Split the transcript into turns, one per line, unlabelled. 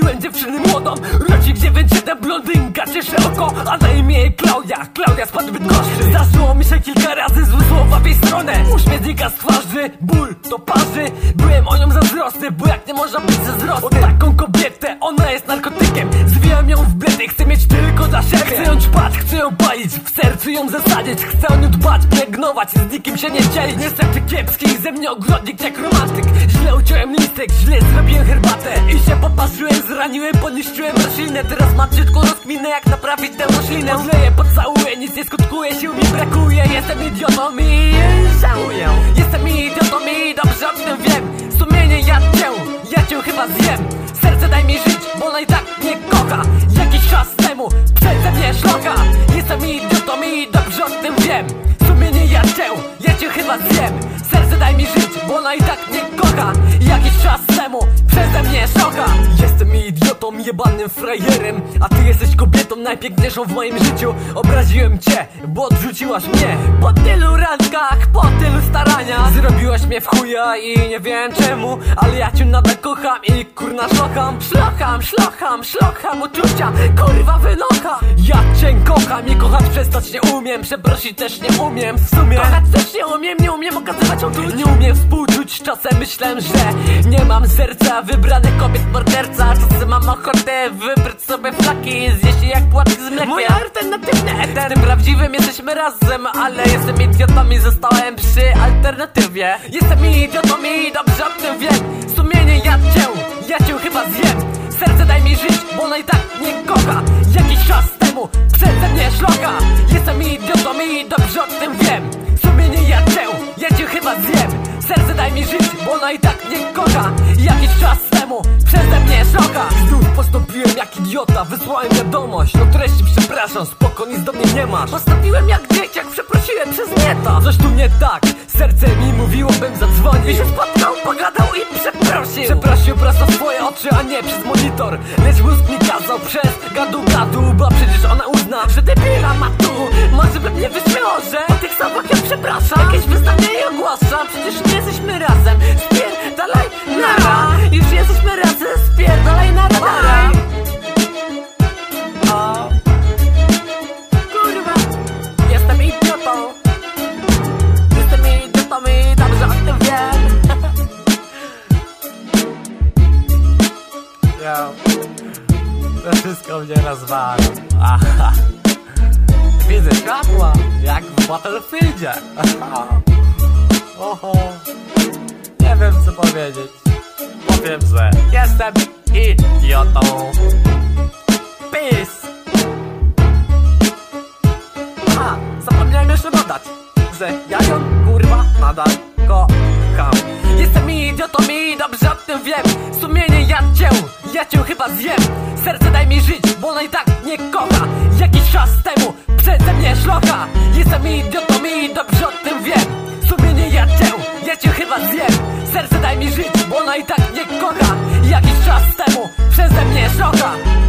zraniłem dziewczyny młodą. Rodzik 97 blondynka, cieszę oko A na imię Klaudia, Klaudia spadł Bydgoszczy. Zdarzyło mi się kilka razy złe słowa w jej stronę. Uśmiech z twarzy, ból to parzy. Byłem o nią zazdrosny, bo jak nie można być zazdrosny Taką kobietę, ona jest narkotykiem. Zwijam ją w bledy, chcę mieć tylko dla siebie palić, w sercu ją zasadzić. Chcę o nią dbać, pielęgnować, z nikim się nie dzielić. Niestety kiepski, ze mnie ogrodnik jak romantyk. Źle uciąłem listek, źle zrobiłem herbatę. I się poparzyłem, zraniłem, poniszczyłem roślinę. Teraz mam brzydką rozkminę, jak naprawić tę roślinę. Odleję, pocałuję, nic nie skutkuje, sił mi brakuje. Jestem idiotą i żałuję. Jestem idiotą i dobrze o tym wiem. Sumienie ja cię, ja cię chyba zjem. Serce daj mi żyć, bo ona i tak nie kocha. Jakiś czas temu ona i tak nie kocha Jakiś czas temu przeze mnie szoka Jestem idiotą, jebanym frajerem A ty jesteś kobietą najpiękniejszą w moim życiu. Obraziłem cię, bo odrzuciłaś mnie. Po tylu randkach, po tylu staraniach. Zrobiłaś mnie w chuja i nie wiem czemu Ale ja cię nadal kocham i kurna szlocham. Szlocham, szlocham, szlocham uczucia Kurwa wynocha. Ja cię kocham i kochać przestać nie umiem Przeprosić też nie umiem. W sumie Kochać też nie umiem, nie umiem okazywać uczuć. Nie umiem współczuć, czasem myślę, że Nie mam serca, wybranych kobiet morderca. Czasem mam ochotę wybrać sobie flaki Zjeść je jak płatki z mlekiem. Mój alternatywny eter tym prawdziwym jesteśmy razem Ale jestem idiotą i zostałem przy alternatywie. Jestem idiotą i dobrze o tym wiem. Sumienie ja cię, ja cię chyba zjem. Serce daj mi żyć, bo ona i tak nie kocha. Jakiś czas temu przeze mnie szlocha Jestem idiotą i dobrze o tym wiem. Sumienie ja cię, ja cię chyba zjem Serce daj mi żyć, ona i tak nie kocha. Jakiś czas temu przeze mnie szoka. Znów postąpiłem jak idiota, wysłałem wiadomość. No treści przepraszam, spoko, nic do mnie nie masz. Postąpiłem jak dzieciak, przeprosiłem przez nieta Coś tu nie tak, serce mi mówiło bym zadzwonił I się spotkał, pogadał i przeprosił. Przeprosił prosto swoje oczy, a nie przez monitor. Lecz mózg mi kazał przez gadu gadu Bo przecież ona uzna, że debila ma tu. Może by mnie wyśmiało, że po tych słowach ja przepraszam. Jakieś wyznanie ogłaszam, przecież
wszystko mnie rozwala. Aha. Widzę światła, jak w Battlefieldzie. Aha. Oho. Nie wiem co powiedzieć. Powiem, że jestem idiotą. Peace.
A, zapomniałem jeszcze dodać, że ja ją kurwa nadal kocham Jestem idiotą i dobrze o tym wiem chyba zjem. Serce daj mi żyć, bo ona i tak nie kocha. Jakiś czas temu przeze mnie szlocha. Jestem idiotą i dobrze o tym wiem. Sumienie ja cię, ja cię chyba zjem. Serce daj mi żyć, bo ona i tak nie kocha. Jakiś czas temu przeze mnie szoka